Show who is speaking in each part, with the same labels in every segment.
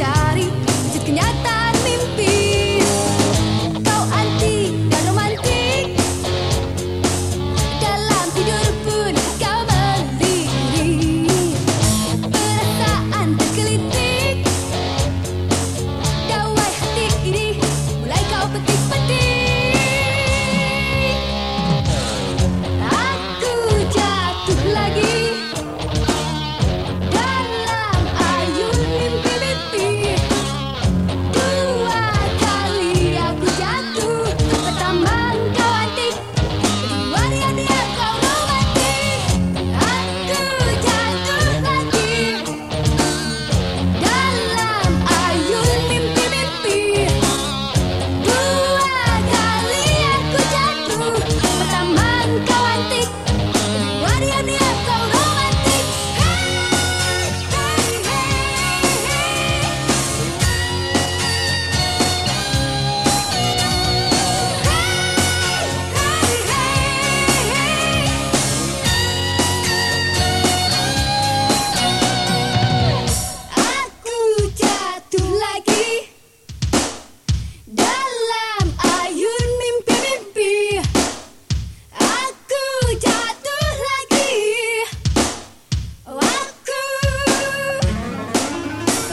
Speaker 1: cari Ditknyata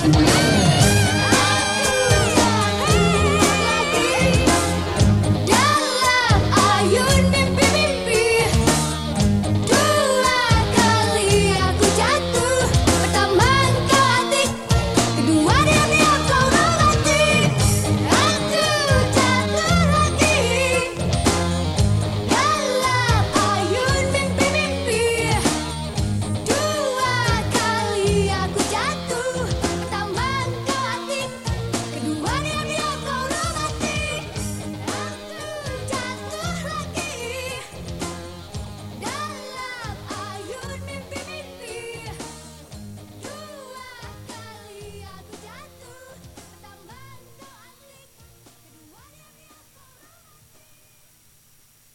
Speaker 1: Thank you.